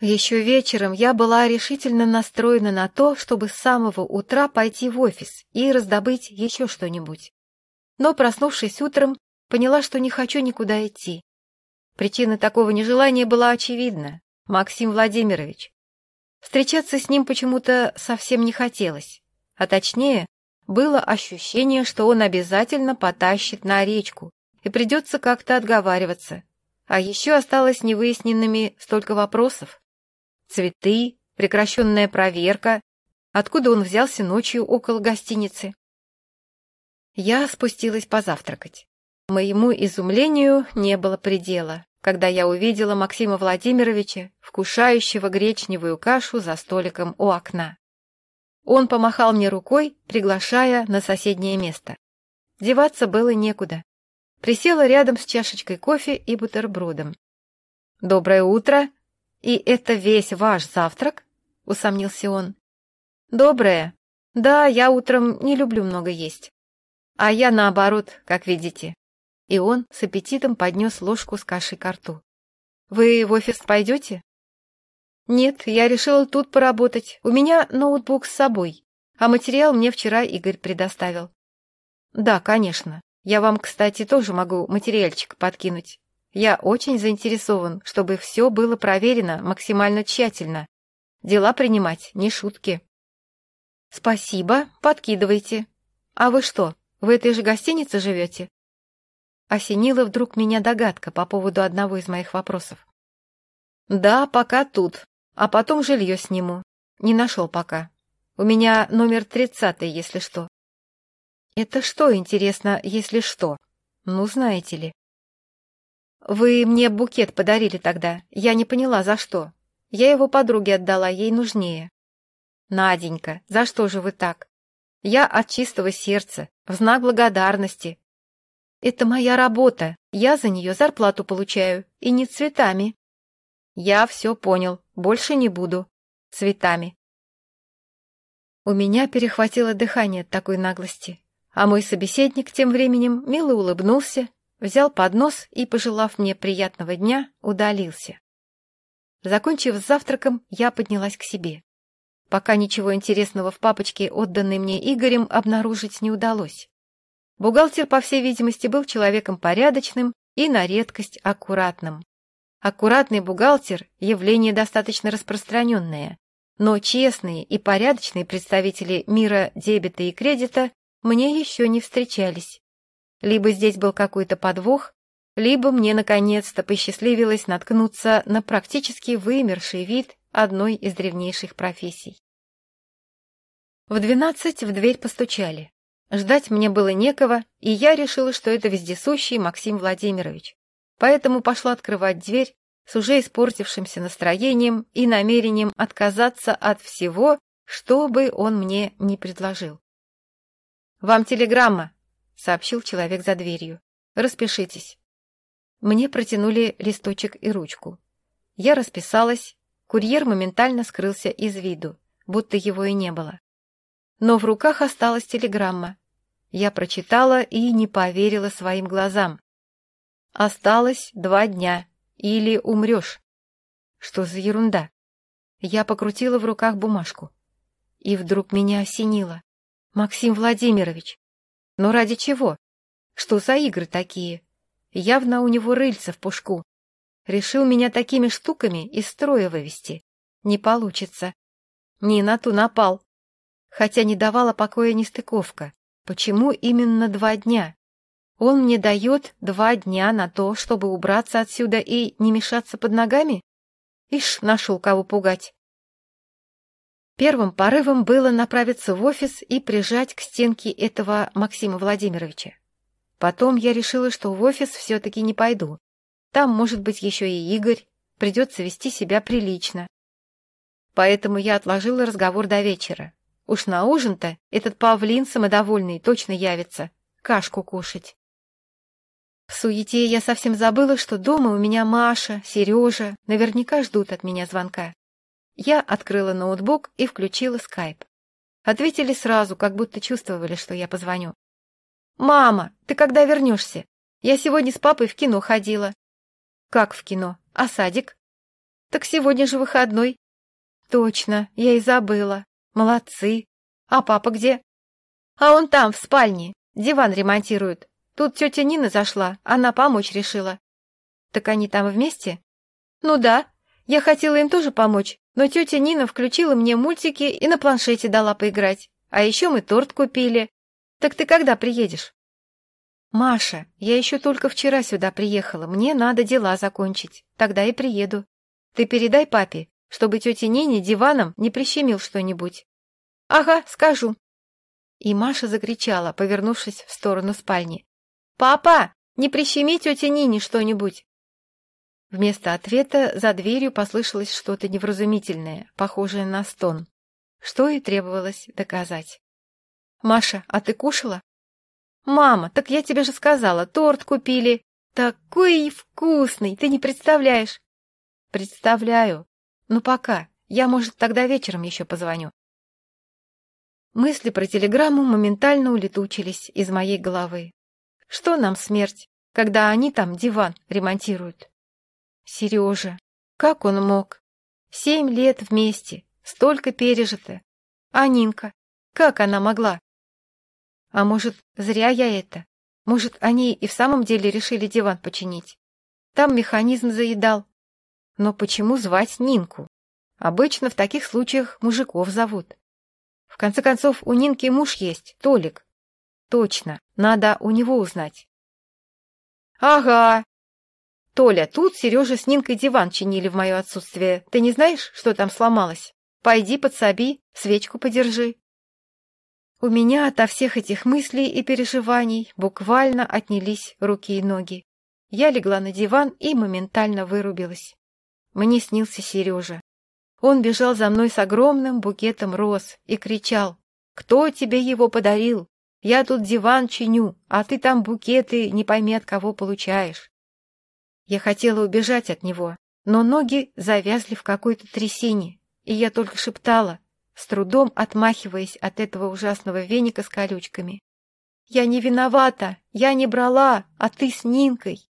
Еще вечером я была решительно настроена на то, чтобы с самого утра пойти в офис и раздобыть еще что-нибудь. Но, проснувшись утром, поняла, что не хочу никуда идти. Причина такого нежелания была очевидна. Максим Владимирович. Встречаться с ним почему-то совсем не хотелось. А точнее, было ощущение, что он обязательно потащит на речку, и придется как-то отговариваться. А еще осталось невыясненными столько вопросов. Цветы, прекращенная проверка, откуда он взялся ночью около гостиницы. Я спустилась позавтракать. Моему изумлению не было предела, когда я увидела Максима Владимировича, вкушающего гречневую кашу за столиком у окна. Он помахал мне рукой, приглашая на соседнее место. Деваться было некуда. Присела рядом с чашечкой кофе и бутербродом. «Доброе утро!» «И это весь ваш завтрак?» — усомнился он. «Доброе. Да, я утром не люблю много есть. А я наоборот, как видите». И он с аппетитом поднес ложку с кашей к рту. «Вы в офис пойдете?» «Нет, я решила тут поработать. У меня ноутбук с собой, а материал мне вчера Игорь предоставил». «Да, конечно. Я вам, кстати, тоже могу материальчик подкинуть. Я очень заинтересован, чтобы все было проверено максимально тщательно. Дела принимать не шутки. Спасибо, подкидывайте. А вы что, в этой же гостинице живете? Осенила вдруг меня догадка по поводу одного из моих вопросов. Да, пока тут, а потом жилье сниму. Не нашел пока. У меня номер тридцатый, если что. Это что, интересно, если что? Ну, знаете ли. «Вы мне букет подарили тогда. Я не поняла, за что. Я его подруге отдала, ей нужнее». «Наденька, за что же вы так? Я от чистого сердца, в знак благодарности. Это моя работа, я за нее зарплату получаю, и не цветами». «Я все понял, больше не буду. Цветами». У меня перехватило дыхание от такой наглости, а мой собеседник тем временем мило улыбнулся взял поднос и, пожелав мне приятного дня, удалился. Закончив с завтраком, я поднялась к себе. Пока ничего интересного в папочке, отданной мне Игорем, обнаружить не удалось. Бухгалтер, по всей видимости, был человеком порядочным и на редкость аккуратным. Аккуратный бухгалтер – явление достаточно распространенное, но честные и порядочные представители мира дебета и кредита мне еще не встречались. Либо здесь был какой-то подвох, либо мне наконец-то посчастливилось наткнуться на практически вымерший вид одной из древнейших профессий. В двенадцать в дверь постучали. Ждать мне было некого, и я решила, что это вездесущий Максим Владимирович. Поэтому пошла открывать дверь с уже испортившимся настроением и намерением отказаться от всего, что бы он мне не предложил. «Вам телеграмма», — сообщил человек за дверью. «Распишитесь». Мне протянули листочек и ручку. Я расписалась, курьер моментально скрылся из виду, будто его и не было. Но в руках осталась телеграмма. Я прочитала и не поверила своим глазам. «Осталось два дня, или умрешь». Что за ерунда? Я покрутила в руках бумажку. И вдруг меня осенило. «Максим Владимирович, но ради чего? Что за игры такие? Явно у него рыльца в пушку. Решил меня такими штуками из строя вывести. Не получится. Не на ту напал. Хотя не давала покоя нестыковка. Почему именно два дня? Он мне дает два дня на то, чтобы убраться отсюда и не мешаться под ногами? Ишь, нашел кого пугать. Первым порывом было направиться в офис и прижать к стенке этого Максима Владимировича. Потом я решила, что в офис все-таки не пойду. Там может быть еще и Игорь, придется вести себя прилично. Поэтому я отложила разговор до вечера. Уж на ужин-то этот павлин самодовольный точно явится, кашку кушать. В суете я совсем забыла, что дома у меня Маша, Сережа наверняка ждут от меня звонка. Я открыла ноутбук и включила скайп. Ответили сразу, как будто чувствовали, что я позвоню. «Мама, ты когда вернешься? Я сегодня с папой в кино ходила». «Как в кино? А садик?» Так сегодня же выходной. Точно, я и забыла. Молодцы. А папа где? А он там, в спальне. Диван ремонтирует. Тут тетя Нина зашла, она помочь решила. Так они там вместе? Ну да. Я хотела им тоже помочь, но тетя Нина включила мне мультики и на планшете дала поиграть. А еще мы торт купили. Так ты когда приедешь? Маша, я еще только вчера сюда приехала. Мне надо дела закончить. Тогда и приеду. Ты передай папе, чтобы тете Нине диваном не прищемил что-нибудь. Ага, скажу. И Маша закричала, повернувшись в сторону спальни. «Папа, не прищеми тете Нине что-нибудь!» Вместо ответа за дверью послышалось что-то невразумительное, похожее на стон, что и требовалось доказать. «Маша, а ты кушала?» «Мама, так я тебе же сказала, торт купили. Такой вкусный, ты не представляешь!» «Представляю. Ну пока, я, может, тогда вечером еще позвоню». Мысли про телеграмму моментально улетучились из моей головы. Что нам смерть, когда они там диван ремонтируют? Сережа, как он мог? Семь лет вместе, столько пережито. А Нинка, как она могла? А может, зря я это? Может, они и в самом деле решили диван починить? Там механизм заедал. Но почему звать Нинку? Обычно в таких случаях мужиков зовут. В конце концов, у Нинки муж есть, Толик. Точно, надо у него узнать. Ага, «Толя, тут Сережа с Нинкой диван чинили в мое отсутствие. Ты не знаешь, что там сломалось? Пойди подсоби, свечку подержи». У меня ото всех этих мыслей и переживаний буквально отнялись руки и ноги. Я легла на диван и моментально вырубилась. Мне снился Сережа. Он бежал за мной с огромным букетом роз и кричал «Кто тебе его подарил? Я тут диван чиню, а ты там букеты не пойми от кого получаешь». Я хотела убежать от него, но ноги завязли в какой-то трясине, и я только шептала, с трудом отмахиваясь от этого ужасного веника с колючками. «Я не виновата, я не брала, а ты с Нинкой!»